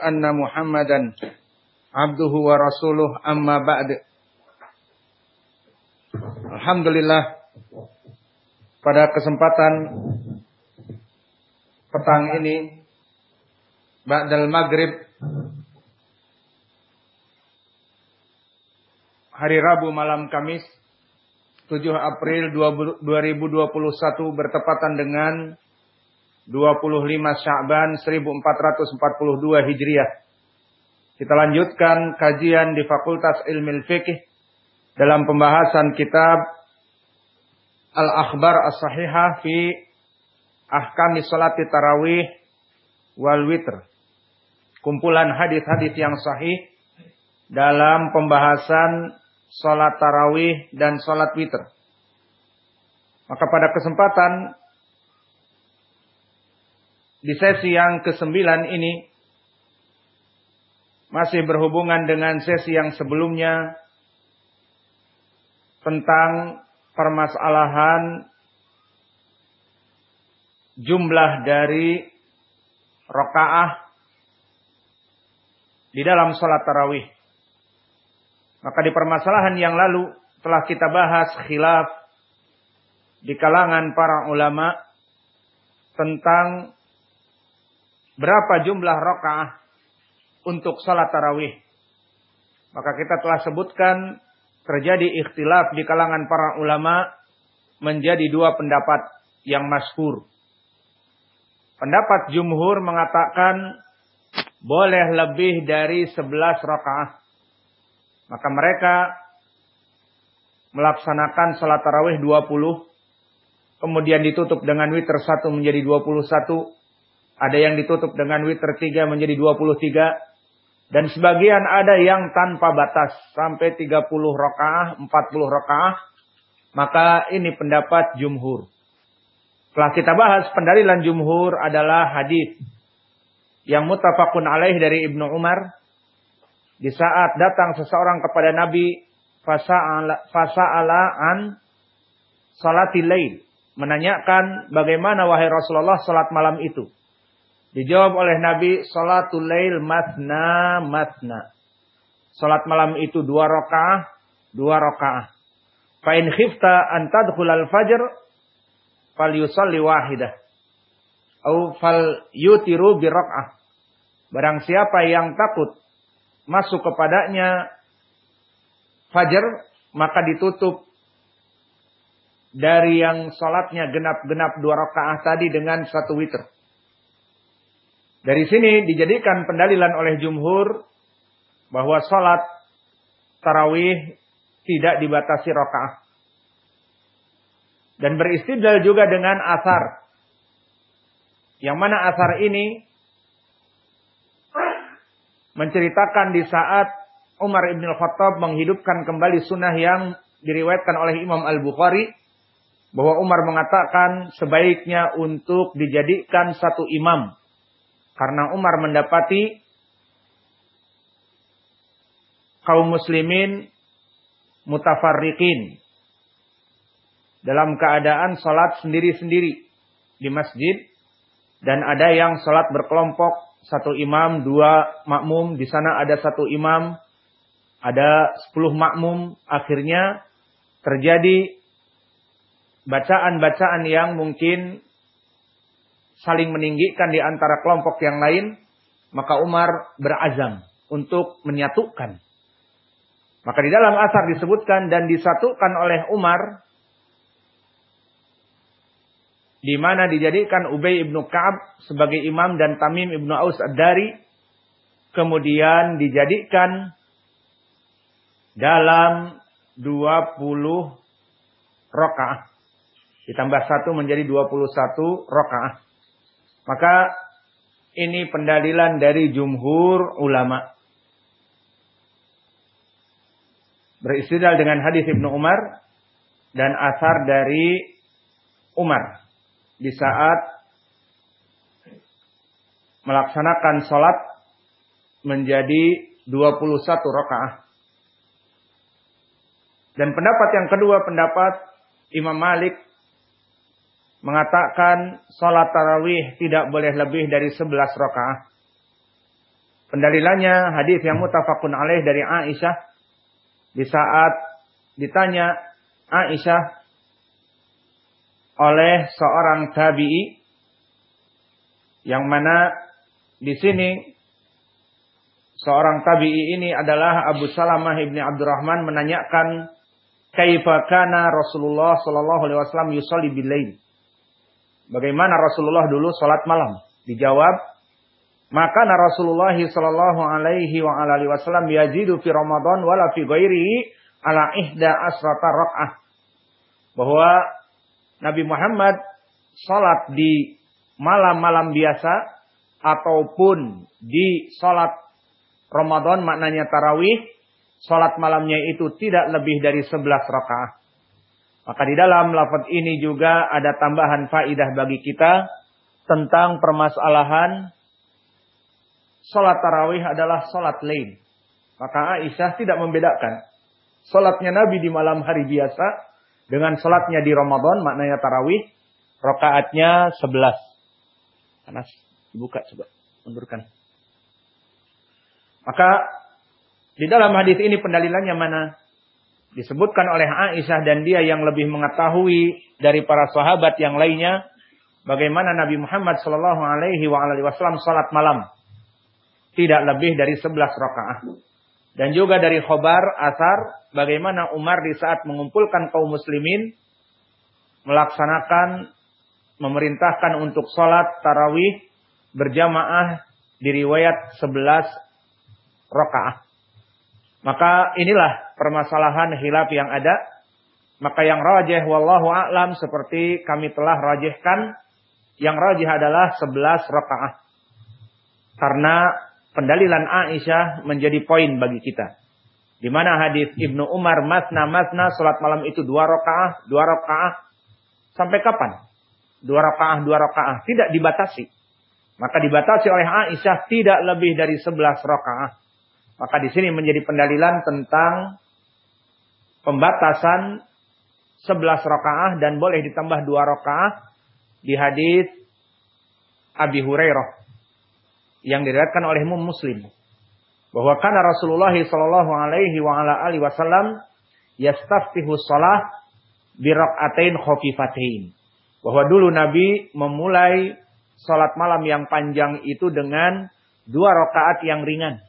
anna Muhammadan abduhu wa rasuluh amma ba'd. Alhamdulillah pada kesempatan petang ini ba'dal maghrib hari Rabu malam Kamis 7 April 2021 bertepatan dengan 25 Sya'ban 1442 Hijriah. Kita lanjutkan kajian di Fakultas Ilmu Fikih dalam pembahasan kitab Al-Akhbar As-Sahihah fi Ahkami Salati Tarawih wal Witr. Kumpulan hadis-hadis yang sahih dalam pembahasan salat tarawih dan salat witr. Maka pada kesempatan di sesi yang kesembilan ini masih berhubungan dengan sesi yang sebelumnya tentang permasalahan jumlah dari rokaah di dalam sholat tarawih. Maka di permasalahan yang lalu telah kita bahas khilaf di kalangan para ulama tentang berapa jumlah rakaah untuk salat tarawih. Maka kita telah sebutkan terjadi ikhtilaf di kalangan para ulama menjadi dua pendapat yang masyhur. Pendapat jumhur mengatakan boleh lebih dari 11 rakaah. Maka mereka melaksanakan salat tarawih 20 kemudian ditutup dengan witer 1 menjadi 21 ada yang ditutup dengan witer 3 menjadi 23. Dan sebagian ada yang tanpa batas. Sampai 30 rakaah, 40 rakaah. Maka ini pendapat jumhur. Setelah kita bahas pendalilan jumhur adalah hadis yang mutafakun alaih dari Ibnu Umar. Di saat datang seseorang kepada Nabi fasa'ala an salatil. Menanyakan bagaimana wahai Rasulullah salat malam itu. Dijawab oleh Nabi, salatul lail matna matna. Salat malam itu dua rakaah, dua rakaah. Fa in khifta an tadkhulal fajr falyusalli wahidah. Au fal yutiru bi rakaah. Barang siapa yang takut masuk kepadanya fajar, maka ditutup dari yang salatnya genap-genap dua rakaah tadi dengan satu witr. Dari sini dijadikan pendalilan oleh jumhur bahwa sholat tarawih tidak dibatasi rokaah. Dan beristidlal juga dengan asar. Yang mana asar ini menceritakan di saat Umar ibn Khattab menghidupkan kembali sunnah yang diriwayatkan oleh Imam Al-Bukhari. Bahwa Umar mengatakan sebaiknya untuk dijadikan satu imam karena Umar mendapati kaum muslimin mutafarriqin dalam keadaan sholat sendiri-sendiri di masjid dan ada yang sholat berkelompok satu imam dua makmum di sana ada satu imam ada sepuluh makmum. Akhirnya terjadi bacaan-bacaan yang mungkin saling meninggikan di antara kelompok yang lain, maka Umar berazam untuk menyatukan. Maka di dalam asar disebutkan dan disatukan oleh Umar di mana dijadikan Ubay ibnu Ka'ab sebagai imam dan Tamim ibnu Aus ad-Dari kemudian dijadikan dalam 20 rakaah ditambah satu menjadi 21 rakaah maka ini pendalilan dari jumhur ulama. Beristidlal dengan hadis Ibnu Umar dan asar dari Umar di saat melaksanakan sholat menjadi 21 rakaah. Dan pendapat yang kedua pendapat Imam Malik mengatakan sholat tarawih tidak boleh lebih dari 11 rakaah. Pendalilannya hadis yang mutafakun alaih dari Aisyah di saat ditanya Aisyah oleh seorang tabi'i yang mana di sini seorang tabi'i ini adalah Abu Salamah ibni Abdurrahman menanyakan kaifa kana Rasulullah sallallahu alaihi wasallam yusalli bilail. Bagaimana Rasulullah dulu salat malam? Dijawab, maka Rasulullah sallallahu alaihi wa alihi wasallam yazidu fi Ramadan wala fi ghairihi ala ihda asrata rakaah. Bahwa Nabi Muhammad salat di malam-malam biasa ataupun di salat Ramadan maknanya tarawih, salat malamnya itu tidak lebih dari 11 rakaat. Maka di dalam lafaz ini juga ada tambahan faidah bagi kita tentang permasalahan salat tarawih adalah salat lain. Maka Aisyah tidak membedakan salatnya Nabi di malam hari biasa dengan salatnya di Ramadan maknanya tarawih rakaatnya 11. Panas. Dibuka coba. Mundurkan. Maka di dalam hadis ini pendalilannya mana? Disebutkan oleh Aisyah dan dia yang lebih mengetahui dari para sahabat yang lainnya bagaimana Nabi Muhammad Shallallahu Alaihi Wasallam salat malam. Tidak lebih dari 11 rakaat. Dan juga dari khobar asar bagaimana Umar di saat mengumpulkan kaum muslimin melaksanakan memerintahkan untuk salat tarawih berjamaah di riwayat 11 rakaat. Maka inilah permasalahan hilaf yang ada. Maka yang rajih wallahu a'lam seperti kami telah rajihkan. Yang rajih adalah 11 rakaat. Karena pendalilan Aisyah menjadi poin bagi kita. Di mana hadis Ibnu Umar masna masna salat malam itu dua rakaat, dua rakaat. Sampai kapan? Dua rakaat, dua rakaat. Tidak dibatasi. Maka dibatasi oleh Aisyah tidak lebih dari sebelas rakaat. Maka di sini menjadi pendalilan tentang pembatasan 11 rakaah dan boleh ditambah 2 rakaah di hadis Abi Hurairah yang diriwayatkan oleh Muslim. Bahwa karena Rasulullah sallallahu alaihi wa ala alihi wasallam yastaftihu shalah bi rakaatain khafifatain. Bahwa dulu Nabi memulai salat malam yang panjang itu dengan dua rakaat yang ringan.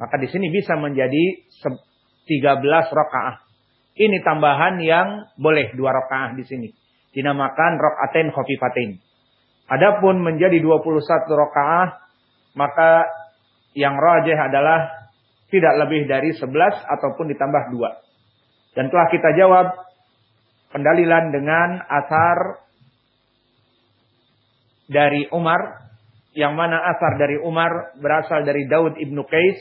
Maka di sini bisa menjadi 13 rakaah. Ini tambahan yang boleh dua rakaah di sini. Dinamakan rakaatain khafifatain. Adapun menjadi 21 rakaah, maka yang rajih adalah tidak lebih dari 11 ataupun ditambah 2. Dan telah kita jawab pendalilan dengan asar dari Umar yang mana asar dari Umar berasal dari Daud ibnu Qais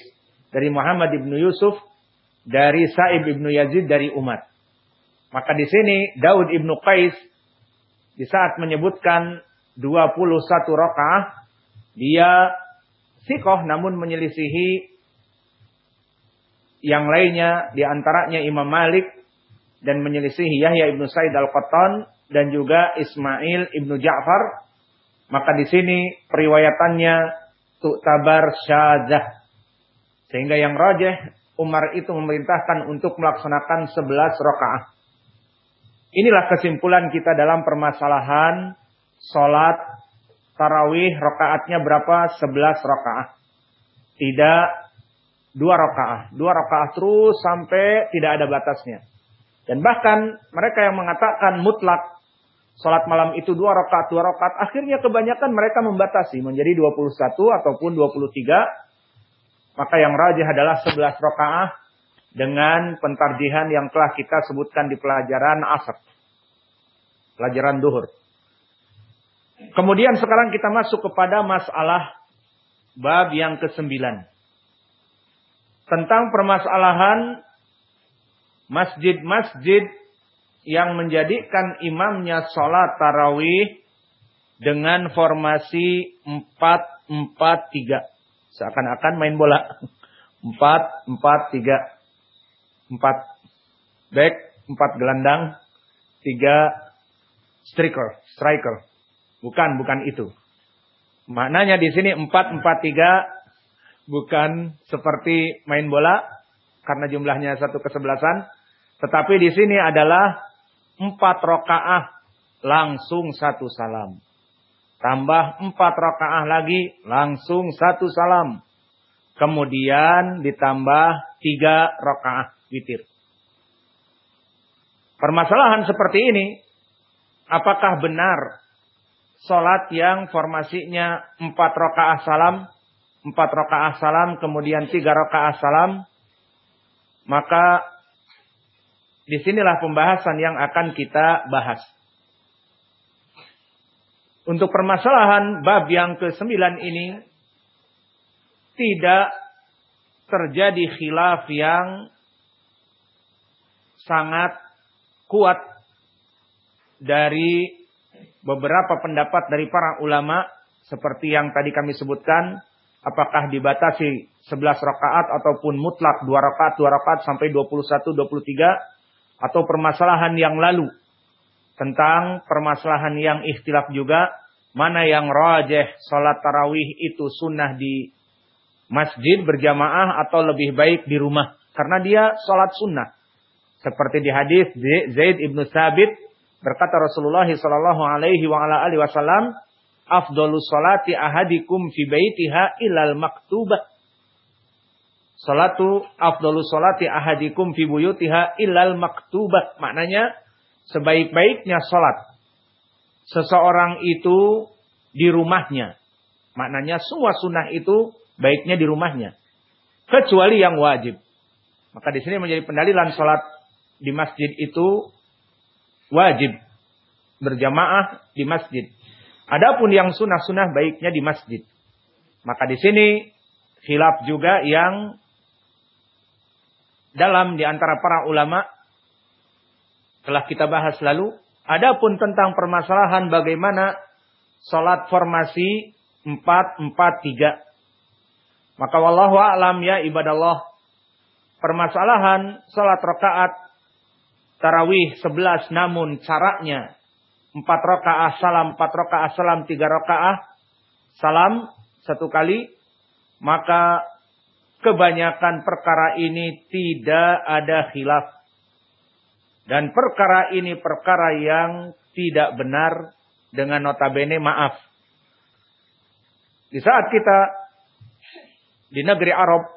dari Muhammad ibnu Yusuf, dari Sa'ib ibnu Yazid dari Umar. Maka di sini Daud ibnu Qais di saat menyebutkan 21 rakaah dia sikoh namun menyelisihi yang lainnya di antaranya Imam Malik dan menyelisihi Yahya ibnu Said al-Qattan dan juga Ismail ibnu Ja'far maka di sini periwayatannya tu'tabar syadzah sehingga yang rajih Umar itu memerintahkan untuk melaksanakan 11 rakaat. Inilah kesimpulan kita dalam permasalahan sholat tarawih rakaatnya berapa? 11 rakaat. Tidak dua rakaat. Dua rakaat terus sampai tidak ada batasnya. Dan bahkan mereka yang mengatakan mutlak sholat malam itu dua rakaat, dua rakaat. Akhirnya kebanyakan mereka membatasi menjadi 21 ataupun 23 maka yang rajih adalah 11 rakaah dengan pentarjihan yang telah kita sebutkan di pelajaran asar. Pelajaran duhur. Kemudian sekarang kita masuk kepada masalah bab yang kesembilan. Tentang permasalahan masjid-masjid yang menjadikan imamnya sholat tarawih dengan formasi 4-4-3. Seakan-akan main bola. 4-4-3. 4 back, 4 gelandang, 3 striker, striker. Bukan, bukan itu. Maknanya di sini 4-4-3 bukan seperti main bola karena jumlahnya satu kesebelasan. Tetapi di sini adalah empat rokaah langsung satu salam. Tambah empat rokaah lagi langsung satu salam. Kemudian ditambah tiga rokaah witir. Permasalahan seperti ini, apakah benar Sholat yang formasinya empat rakaat salam, empat rakaat salam, kemudian tiga rakaat salam, maka di sinilah pembahasan yang akan kita bahas. Untuk permasalahan bab yang ke-9 ini tidak terjadi khilaf yang sangat kuat dari beberapa pendapat dari para ulama seperti yang tadi kami sebutkan apakah dibatasi 11 rakaat ataupun mutlak 2 rakaat 2 rakaat sampai 21 23 atau permasalahan yang lalu tentang permasalahan yang ikhtilaf juga mana yang rajih salat tarawih itu sunnah di masjid berjamaah atau lebih baik di rumah karena dia salat sunnah seperti di hadis Zaid ibnu Sabit Berkata Rasulullah sallallahu alaihi wasallam, "Afdhalus salati ahadikum fi baitiha ilal maktubah." Salatu afdhalus salati ahadikum fi buyutiha ilal maktubah. Maknanya sebaik-baiknya salat seseorang itu di rumahnya. Maknanya semua sunnah itu baiknya di rumahnya. Kecuali yang wajib. Maka di sini menjadi pendalilan salat di masjid itu wajib berjamaah di masjid. Adapun yang sunnah-sunnah baiknya di masjid. Maka di sini khilaf juga yang dalam di antara para ulama telah kita bahas lalu. Adapun tentang permasalahan bagaimana salat formasi 4-4-3. Maka wallahu a'lam ya ibadallah. Permasalahan salat rakaat tarawih 11 namun caranya 4 rakaah salam, 4 rakaah salam, 3 rakaah salam satu kali, maka kebanyakan perkara ini tidak ada khilaf. Dan perkara ini perkara yang tidak benar dengan notabene maaf. Di saat kita di negeri Arab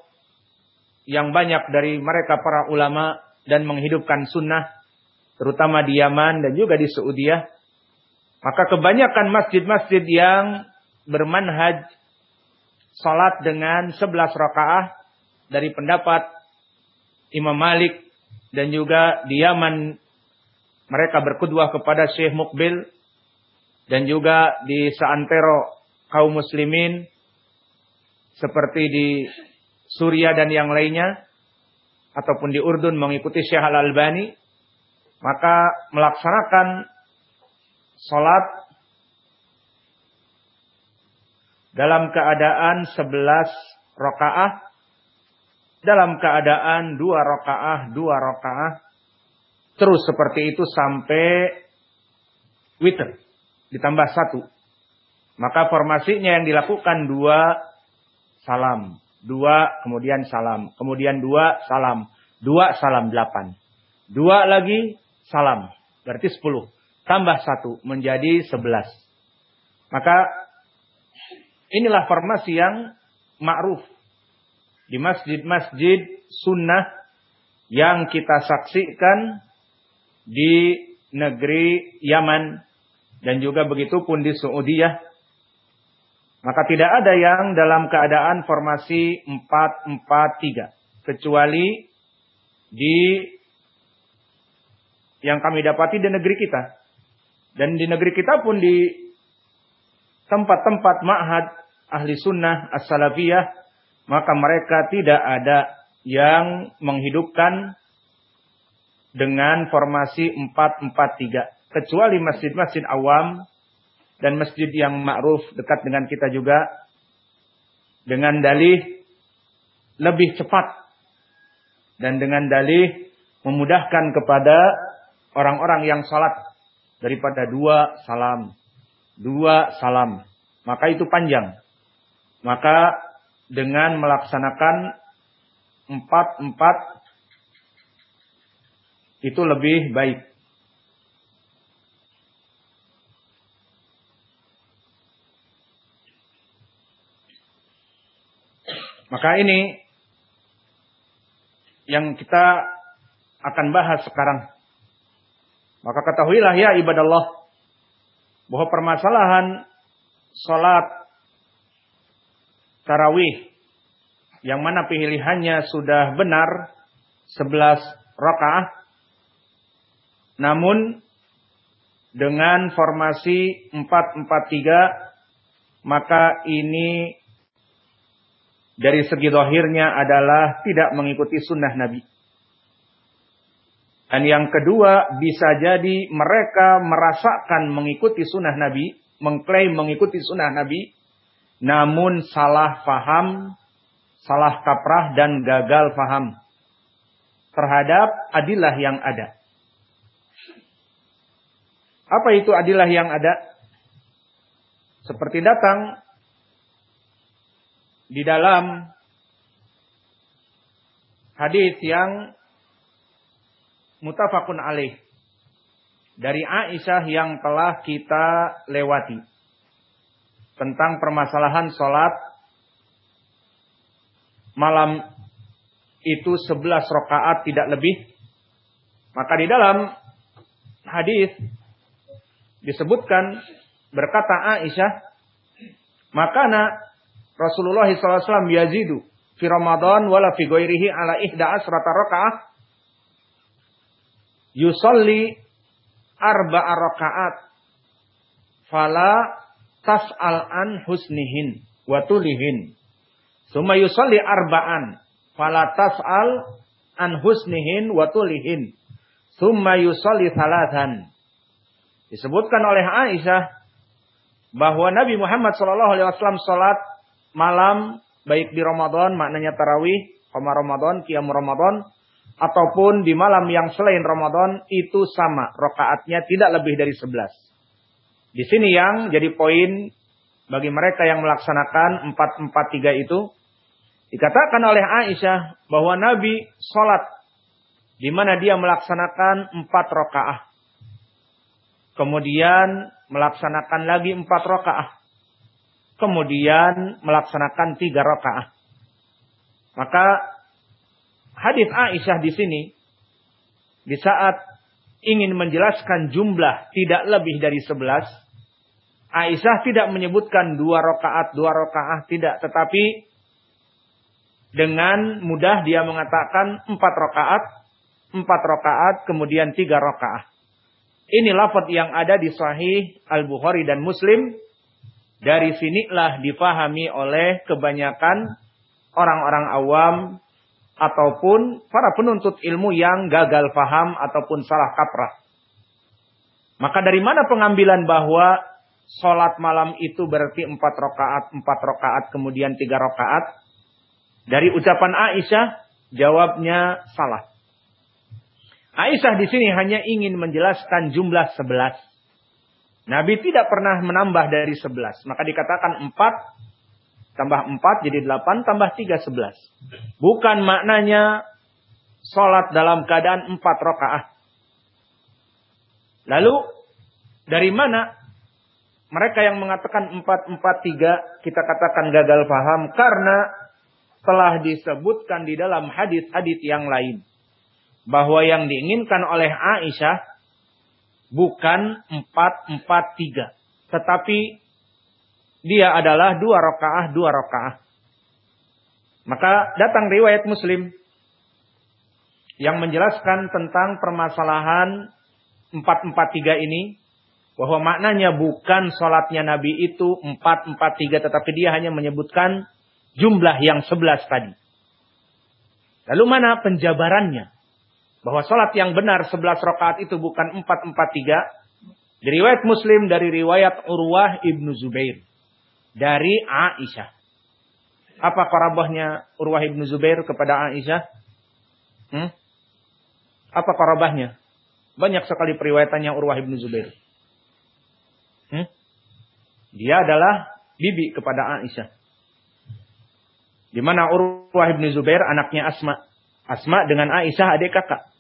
yang banyak dari mereka para ulama dan menghidupkan sunnah, terutama di Yaman dan juga di Saudi. Maka kebanyakan masjid-masjid yang bermanhaj salat dengan 11 rakaah dari pendapat Imam Malik dan juga di Yaman mereka berkedua kepada Syekh Mukbil. Dan juga di seantero kaum muslimin seperti di Suria dan yang lainnya ataupun di Urdun mengikuti Syekh Al-Albani, maka melaksanakan sholat dalam keadaan 11 rakaah, dalam keadaan dua rakaah, dua rakaah, terus seperti itu sampai witr, ditambah satu. Maka formasinya yang dilakukan dua salam dua, kemudian salam, kemudian dua, salam, dua, salam, delapan. Dua lagi, salam, berarti sepuluh. Tambah satu, menjadi sebelas. Maka, inilah formasi yang ma'ruf. Di masjid-masjid sunnah yang kita saksikan di negeri Yaman dan juga begitu pun di Saudiyah maka tidak ada yang dalam keadaan formasi 4-4-3. Kecuali di yang kami dapati di negeri kita. Dan di negeri kita pun di tempat-tempat ma'had ahli sunnah as-salafiyah, maka mereka tidak ada yang menghidupkan dengan formasi 443 kecuali masjid-masjid awam dan masjid yang ma'ruf dekat dengan kita juga dengan dalih lebih cepat dan dengan dalih memudahkan kepada orang-orang yang salat daripada dua salam. Dua salam. Maka itu panjang. Maka dengan melaksanakan empat-empat itu lebih baik. Maka ini yang kita akan bahas sekarang. Maka ketahuilah ya ibadallah bahwa permasalahan salat tarawih yang mana pilihannya sudah benar 11 rakaat namun dengan formasi 443 maka ini dari segi dohirnya adalah tidak mengikuti sunnah Nabi. Dan yang kedua bisa jadi mereka merasakan mengikuti sunnah Nabi, mengklaim mengikuti sunnah Nabi, namun salah faham, salah kaprah dan gagal faham terhadap adilah yang ada. Apa itu adilah yang ada? Seperti datang di dalam hadis yang mutafakun alaih dari Aisyah yang telah kita lewati tentang permasalahan sholat malam itu 11 rakaat tidak lebih. Maka di dalam hadis disebutkan berkata Aisyah makana Rasulullah SAW yazidu fi Ramadan wala fi ghairihi ala ihda asrata rakaat yusalli arba'a rakaat fala tas'al an husnihin wa tulihin. Summa yusalli arba'an fala tas'al an husnihin wa tulihin. Summa yusalli thalathan. Disebutkan oleh Aisyah bahwa Nabi Muhammad SAW salat malam baik di Ramadan maknanya tarawih, koma Ramadan, kiam Ramadan ataupun di malam yang selain Ramadan itu sama rokaatnya tidak lebih dari 11. Di sini yang jadi poin bagi mereka yang melaksanakan 443 itu dikatakan oleh Aisyah bahwa Nabi sholat di mana dia melaksanakan 4 rokaah. Kemudian melaksanakan lagi 4 rokaah kemudian melaksanakan tiga rakaat. Maka hadis Aisyah di sini di saat ingin menjelaskan jumlah tidak lebih dari sebelas, Aisyah tidak menyebutkan dua rakaat, dua rakaat tidak, tetapi dengan mudah dia mengatakan empat rakaat, empat rakaat, kemudian tiga rakaat. Ini lafaz yang ada di Sahih Al Bukhari dan Muslim. Dari sinilah difahami oleh kebanyakan orang-orang awam ataupun para penuntut ilmu yang gagal paham ataupun salah kaprah. Maka dari mana pengambilan bahwa sholat malam itu berarti empat rakaat, empat rakaat, kemudian tiga rakaat? Dari ucapan Aisyah, jawabnya salah. Aisyah di sini hanya ingin menjelaskan jumlah sebelas. Nabi tidak pernah menambah dari 11. Maka dikatakan 4 tambah 4 jadi 8 tambah 3 11. Bukan maknanya sholat dalam keadaan 4 rakaat. Lalu dari mana mereka yang mengatakan 4 4 3 kita katakan gagal paham karena telah disebutkan di dalam hadis-hadis yang lain bahwa yang diinginkan oleh Aisyah bukan empat empat tiga, tetapi dia adalah dua rakaah dua rakaah. Maka datang riwayat Muslim yang menjelaskan tentang permasalahan empat empat tiga ini Bahwa maknanya bukan sholatnya Nabi itu 4-4-3 tetapi dia hanya menyebutkan jumlah yang 11 tadi. Lalu mana penjabarannya? Bahwa sholat yang benar 11 rakaat itu bukan 4-4-3. Diriwayat Muslim dari riwayat Urwah ibnu Zubair. Dari Aisyah. Apa korabahnya Urwah ibnu Zubair kepada Aisyah? Hmm? Apa korabahnya? Banyak sekali periwayatannya Urwah ibnu Zubair. Hmm? Dia adalah bibi kepada Aisyah. Di mana Urwah ibnu Zubair anaknya Asma. Asma dengan Aisyah adik kakak.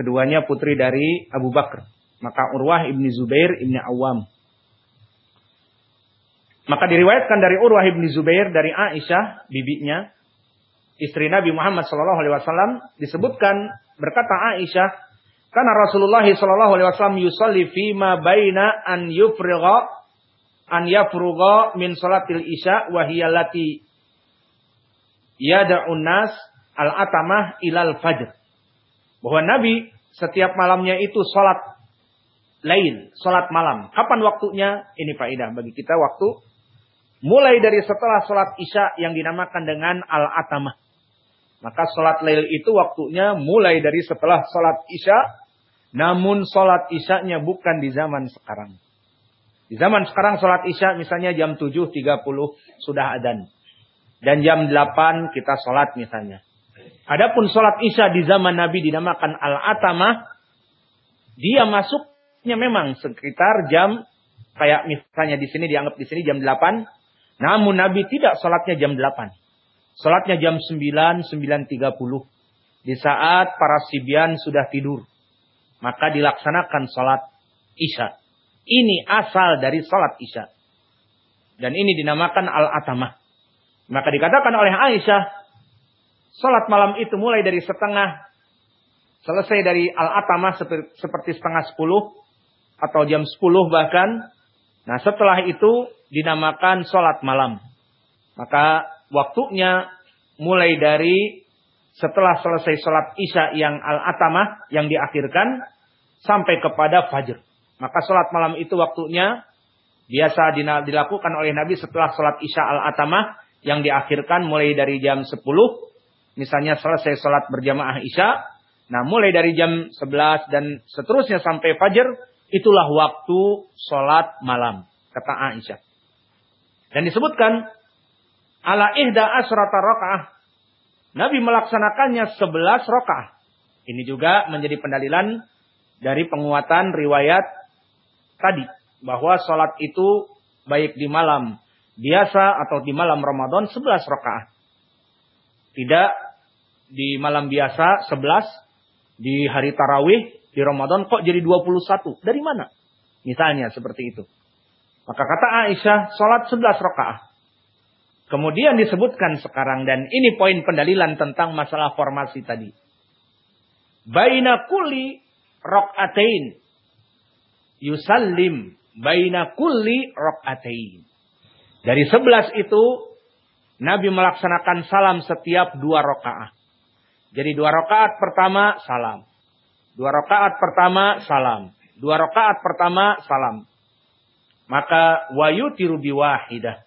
Keduanya putri dari Abu Bakar. Maka Urwah ibnu Zubair ibnu Awam. Maka diriwayatkan dari Urwah ibnu Zubair dari Aisyah, bibinya, istri Nabi Muhammad SAW disebutkan berkata Aisyah, karena Rasulullah Shallallahu Alaihi Wasallam yusalli fima baina an yufriga an yafruga min salatil isya wa hiya lati yada'un nas al atamah ilal fajr. Bahwa Nabi setiap malamnya itu salat lain, salat malam. Kapan waktunya? Ini faedah bagi kita waktu mulai dari setelah salat isya yang dinamakan dengan al atamah. Maka sholat lail itu waktunya mulai dari setelah sholat isya. Namun sholat isyanya bukan di zaman sekarang. Di zaman sekarang sholat isya misalnya jam 7.30 sudah adan. Dan jam 8 kita sholat misalnya. Adapun sholat isya di zaman Nabi dinamakan al-atamah. Dia masuknya memang sekitar jam kayak misalnya di sini dianggap di sini jam 8. Namun Nabi tidak sholatnya jam 8. Salatnya jam 9, 9.30. Di saat para sibian sudah tidur. Maka dilaksanakan salat isya. Ini asal dari salat isya. Dan ini dinamakan al-atamah. Maka dikatakan oleh Aisyah. Salat malam itu mulai dari setengah. Selesai dari al-atamah seperti setengah sepuluh. Atau jam sepuluh bahkan. Nah setelah itu dinamakan salat malam. Maka waktunya mulai dari setelah selesai sholat isya yang al-atamah yang diakhirkan sampai kepada fajr. Maka sholat malam itu waktunya biasa dilakukan oleh Nabi setelah sholat isya al-atamah yang diakhirkan mulai dari jam 10. Misalnya selesai sholat berjamaah isya. Nah mulai dari jam 11 dan seterusnya sampai fajr. Itulah waktu sholat malam. Kata Aisyah. Dan disebutkan ala ihda asrata rakaah. Nabi melaksanakannya sebelas rakaah. Ini juga menjadi pendalilan dari penguatan riwayat tadi. Bahwa sholat itu baik di malam biasa atau di malam Ramadan sebelas rakaah. Tidak di malam biasa sebelas, di hari tarawih, di Ramadan kok jadi dua puluh satu? Dari mana? Misalnya seperti itu. Maka kata Aisyah, sholat sebelas rakaah. Kemudian disebutkan sekarang dan ini poin pendalilan tentang masalah formasi tadi. Baina kulli rok'atain. Yusallim. Baina kulli rok'atain. Dari sebelas itu, Nabi melaksanakan salam setiap dua rokaat. Jadi dua rokaat pertama salam. Dua rokaat pertama salam. Dua rokaat pertama salam. Maka wayu tiru biwahidah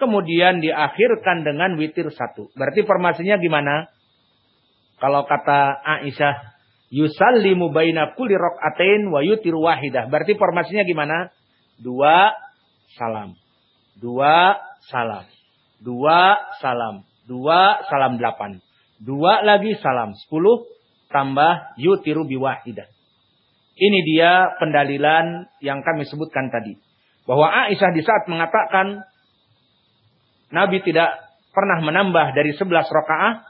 kemudian diakhirkan dengan witir satu. Berarti formasinya gimana? Kalau kata Aisyah, yusallimu baina kulli rak'atain wa yutiru wahidah. Berarti formasinya gimana? Dua salam. Dua salam. Dua salam. Dua salam delapan. Dua lagi salam. Sepuluh tambah yutiru biwahidah. Ini dia pendalilan yang kami sebutkan tadi. Bahwa Aisyah di saat mengatakan Nabi tidak pernah menambah dari 11 rakaat.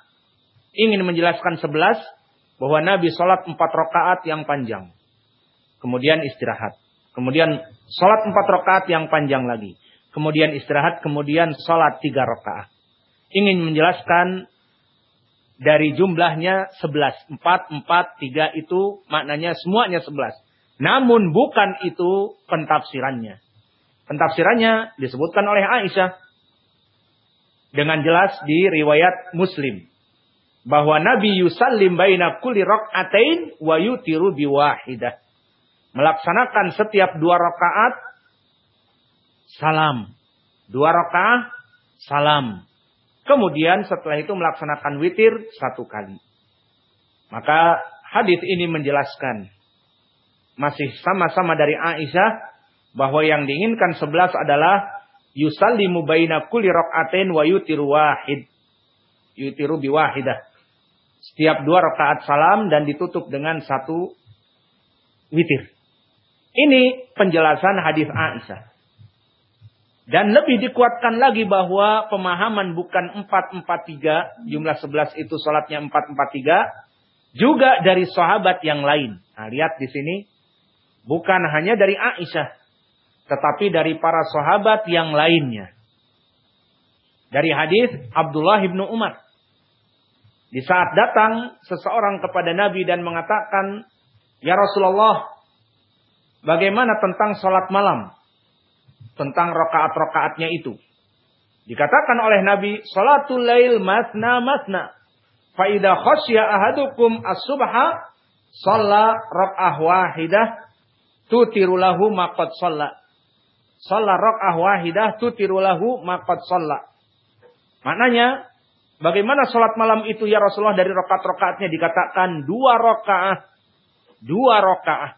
Ingin menjelaskan 11 bahwa Nabi sholat 4 rakaat yang panjang. Kemudian istirahat. Kemudian sholat 4 rakaat yang panjang lagi. Kemudian istirahat. Kemudian sholat 3 rakaat. Ingin menjelaskan dari jumlahnya 11. 4, 4, 3 itu maknanya semuanya 11. Namun bukan itu pentafsirannya. Pentafsirannya disebutkan oleh Aisyah dengan jelas di riwayat Muslim bahwa Nabi yusallim baina kulli rak'atain wa yutiru biwahidah. melaksanakan setiap dua rakaat salam. Dua rakaat salam. Kemudian setelah itu melaksanakan witir satu kali. Maka hadis ini menjelaskan masih sama-sama dari Aisyah bahwa yang diinginkan sebelas adalah yusallimu baina kulli rakaatain wa yutiru wahid. Yutiru biwahidah. Setiap dua rakaat salam dan ditutup dengan satu witir. Ini penjelasan hadis Aisyah. Dan lebih dikuatkan lagi bahwa pemahaman bukan 443, jumlah 11 itu sholatnya 443, juga dari sahabat yang lain. Nah, lihat di sini, bukan hanya dari Aisyah, tetapi dari para sahabat yang lainnya. Dari hadis Abdullah ibnu Umar. Di saat datang seseorang kepada Nabi dan mengatakan, Ya Rasulullah, bagaimana tentang sholat malam? tentang rokaat-rokaatnya itu. Dikatakan oleh Nabi, Salatul lail masna masna. Faidah khosya ahadukum as-subha, Salla rok'ah wahidah, tutirulahu maqad salla. Salla rok'ah wahidah, tutirulahu maqad salla. Maknanya, bagaimana sholat malam itu ya Rasulullah dari rokaat-rokaatnya dikatakan dua rokaat. Dua rokaat.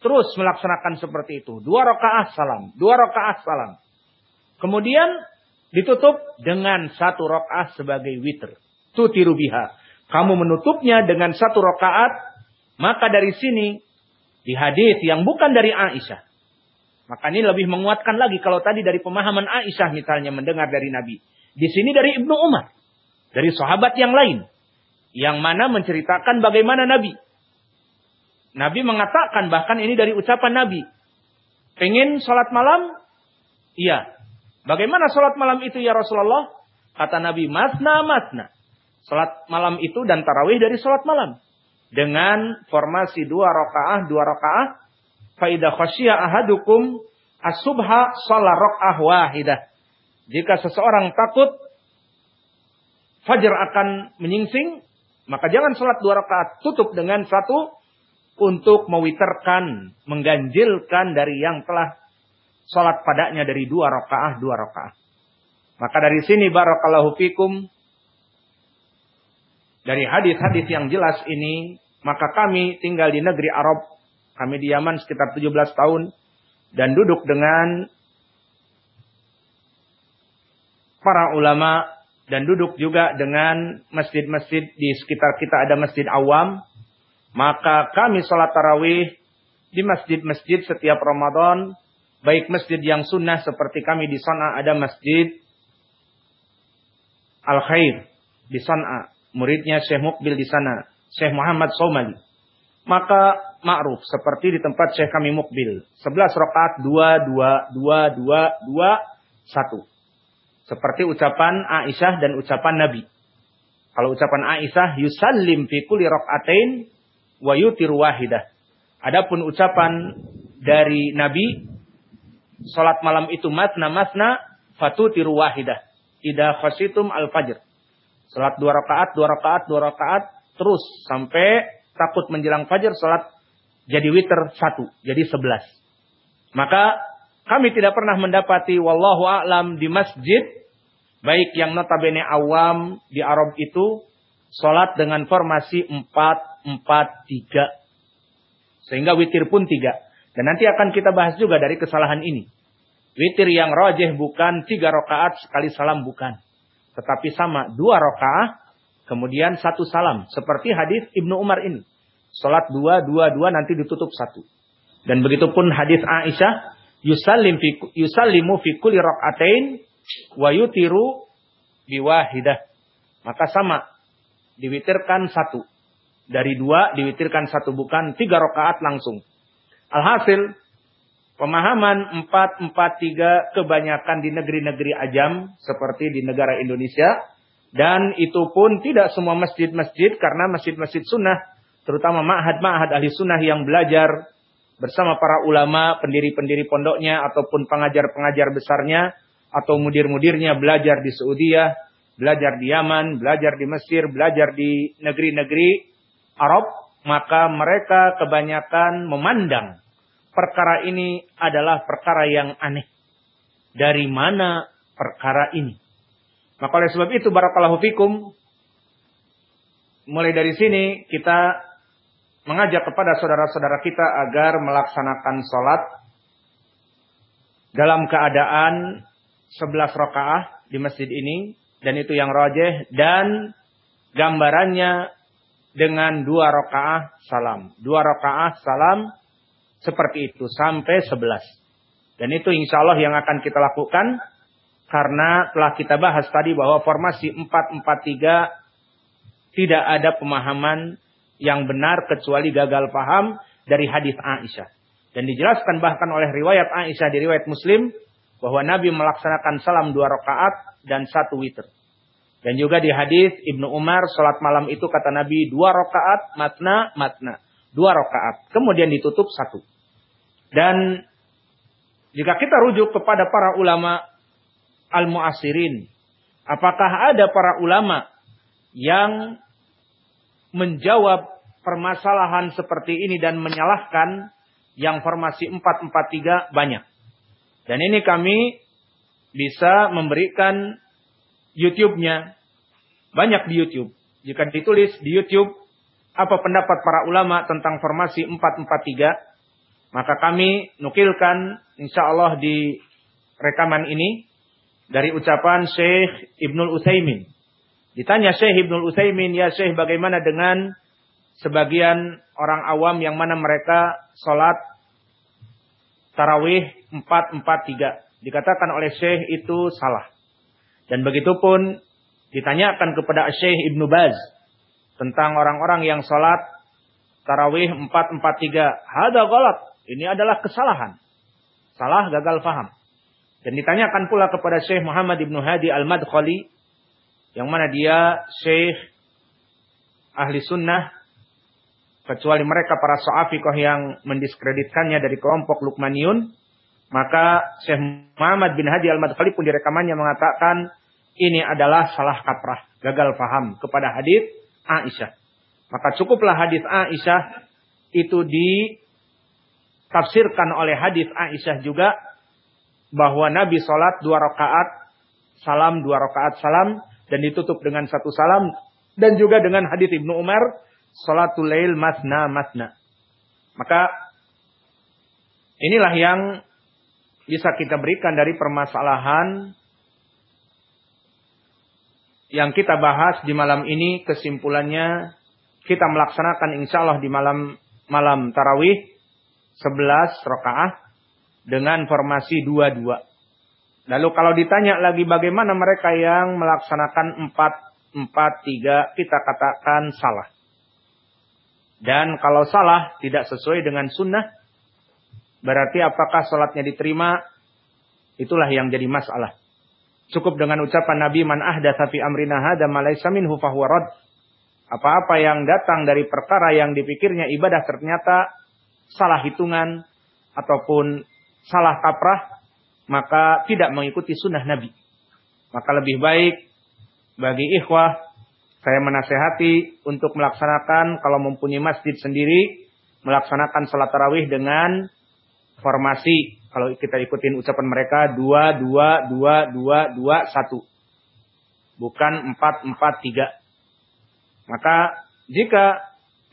Terus melaksanakan seperti itu. Dua rakaat salam. Dua rakaat salam. Kemudian ditutup dengan satu rakaat sebagai witr. Tutiru biha. Kamu menutupnya dengan satu rakaat. Maka dari sini di hadis yang bukan dari Aisyah. Maka ini lebih menguatkan lagi kalau tadi dari pemahaman Aisyah misalnya mendengar dari Nabi. Di sini dari Ibnu Umar. Dari sahabat yang lain. Yang mana menceritakan bagaimana Nabi Nabi mengatakan bahkan ini dari ucapan Nabi. Pengen sholat malam? Iya. Bagaimana sholat malam itu ya Rasulullah? Kata Nabi, masna masna. Sholat malam itu dan tarawih dari sholat malam. Dengan formasi dua rakaah, dua rakaah. Faidah khasyia ahadukum asubha rakaah wahidah. Jika seseorang takut fajar akan menyingsing, maka jangan sholat dua rakaat. Tutup dengan satu untuk mewiterkan, mengganjilkan dari yang telah sholat padanya dari dua rakaah, dua rakaah. Maka dari sini barakallahu fikum dari hadis-hadis yang jelas ini, maka kami tinggal di negeri Arab, kami di Yaman sekitar 17 tahun dan duduk dengan para ulama dan duduk juga dengan masjid-masjid di sekitar kita ada masjid awam maka kami sholat tarawih di masjid-masjid setiap Ramadan. Baik masjid yang sunnah seperti kami di sana ada masjid Al-Khair di sana. Muridnya Syekh Mukbil di sana. Syekh Muhammad Somali. Maka ma'ruf seperti di tempat Syekh kami Mukbil. 11 rakaat 2 2 2 2 2 1. Seperti ucapan Aisyah dan ucapan Nabi. Kalau ucapan Aisyah yusallim fi kulli rakaatain wa yutir wahidah. Adapun ucapan dari Nabi salat malam itu matna matna fatutir wahidah. Ida khasitum al-fajr. Salat dua rakaat, dua rakaat, dua rakaat terus sampai takut menjelang fajar salat jadi witer satu, jadi sebelas. Maka kami tidak pernah mendapati wallahu a'lam di masjid baik yang notabene awam di Arab itu salat dengan formasi empat empat, tiga. Sehingga witir pun tiga. Dan nanti akan kita bahas juga dari kesalahan ini. Witir yang rojeh bukan tiga rakaat sekali salam bukan. Tetapi sama dua rakaat kemudian satu salam. Seperti hadis Ibnu Umar ini. Salat dua, dua, dua nanti ditutup satu. Dan begitu pun hadis Aisyah. Yusallim fi, yusallimu fi kulli rakaatain wa yutiru biwahidah. Maka sama. Diwitirkan satu. Dari dua diwitirkan satu bukan tiga rakaat langsung. Alhasil pemahaman empat empat tiga kebanyakan di negeri-negeri ajam seperti di negara Indonesia dan itu pun tidak semua masjid-masjid karena masjid-masjid sunnah terutama ma'had-ma'had ahli sunnah yang belajar bersama para ulama, pendiri-pendiri pondoknya ataupun pengajar-pengajar besarnya atau mudir-mudirnya belajar di Saudi, belajar di Yaman, belajar di Mesir, belajar di negeri-negeri Arab, maka mereka kebanyakan memandang perkara ini adalah perkara yang aneh. Dari mana perkara ini? Maka oleh sebab itu barakallahu fikum mulai dari sini kita mengajak kepada saudara-saudara kita agar melaksanakan sholat dalam keadaan 11 rakaah di masjid ini dan itu yang rojeh dan gambarannya dengan dua rakaah salam. Dua rakaah salam seperti itu sampai sebelas. Dan itu insya Allah yang akan kita lakukan karena telah kita bahas tadi bahwa formasi empat empat tiga tidak ada pemahaman yang benar kecuali gagal paham dari hadis Aisyah. Dan dijelaskan bahkan oleh riwayat Aisyah di riwayat Muslim bahwa Nabi melaksanakan salam dua rakaat dan satu witir. Dan juga di hadis Ibnu Umar salat malam itu kata Nabi dua rakaat matna matna dua rakaat kemudian ditutup satu. Dan jika kita rujuk kepada para ulama al-muasirin, apakah ada para ulama yang menjawab permasalahan seperti ini dan menyalahkan yang formasi 443 banyak. Dan ini kami bisa memberikan YouTube-nya. Banyak di YouTube. Jika ditulis di YouTube apa pendapat para ulama tentang formasi 443, maka kami nukilkan insya Allah di rekaman ini dari ucapan Syekh Ibnul Utsaimin Ditanya Syekh Ibnul Utsaimin, "Ya Syekh, bagaimana dengan sebagian orang awam yang mana mereka sholat tarawih 443?" Dikatakan oleh Syekh itu salah. Dan begitu pun ditanyakan kepada Syekh Ibnu Baz tentang orang-orang yang sholat tarawih 443. Hada galat. Ini adalah kesalahan. Salah gagal faham. Dan ditanyakan pula kepada Syekh Muhammad Ibnu Hadi Al-Madkhali yang mana dia syekh ahli sunnah kecuali mereka para so'afikoh yang mendiskreditkannya dari kelompok Lukmaniun maka Syekh Muhammad bin Hadi Al-Madkhali pun di rekamannya mengatakan ini adalah salah kaprah, gagal paham kepada hadis Aisyah. Maka cukuplah hadis Aisyah itu ditafsirkan oleh hadis Aisyah juga bahwa Nabi sholat dua rakaat salam dua rakaat salam dan ditutup dengan satu salam dan juga dengan hadis Ibnu Umar salatul lail masna masna. Maka inilah yang bisa kita berikan dari permasalahan yang kita bahas di malam ini kesimpulannya kita melaksanakan insya Allah di malam malam tarawih 11 rakaah dengan formasi dua-dua. Lalu kalau ditanya lagi bagaimana mereka yang melaksanakan empat empat tiga kita katakan salah. Dan kalau salah tidak sesuai dengan sunnah, berarti apakah sholatnya diterima? Itulah yang jadi masalah. Cukup dengan ucapan Nabi man ahdatsa fi amrina hadza ma laysa minhu Apa-apa yang datang dari perkara yang dipikirnya ibadah ternyata salah hitungan ataupun salah kaprah, maka tidak mengikuti sunnah Nabi. Maka lebih baik bagi ikhwah saya menasehati untuk melaksanakan kalau mempunyai masjid sendiri melaksanakan salat tarawih dengan formasi. Kalau kita ikutin ucapan mereka dua dua dua dua dua satu, bukan empat empat tiga. Maka jika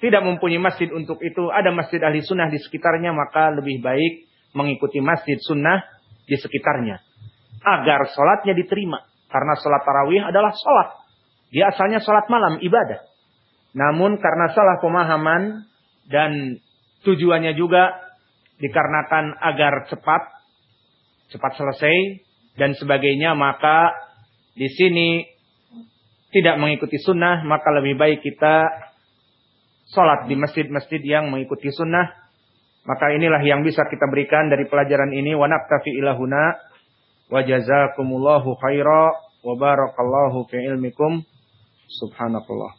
tidak mempunyai masjid untuk itu, ada masjid ahli sunnah di sekitarnya, maka lebih baik mengikuti masjid sunnah di sekitarnya. Agar sholatnya diterima. Karena sholat tarawih adalah sholat. Dia asalnya sholat malam, ibadah. Namun karena salah pemahaman dan tujuannya juga dikarenakan agar cepat, cepat selesai dan sebagainya, maka di sini tidak mengikuti sunnah, maka lebih baik kita sholat di masjid-masjid yang mengikuti sunnah maka inilah yang bisa kita berikan dari pelajaran ini. Wa naktafi ilahuna. Wa jazakumullahu khaira. Wa barakallahu fi ilmikum. Subhanakallah.